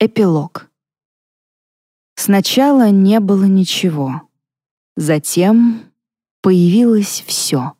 Эпилог. Сначала не было ничего. Затем появилось все.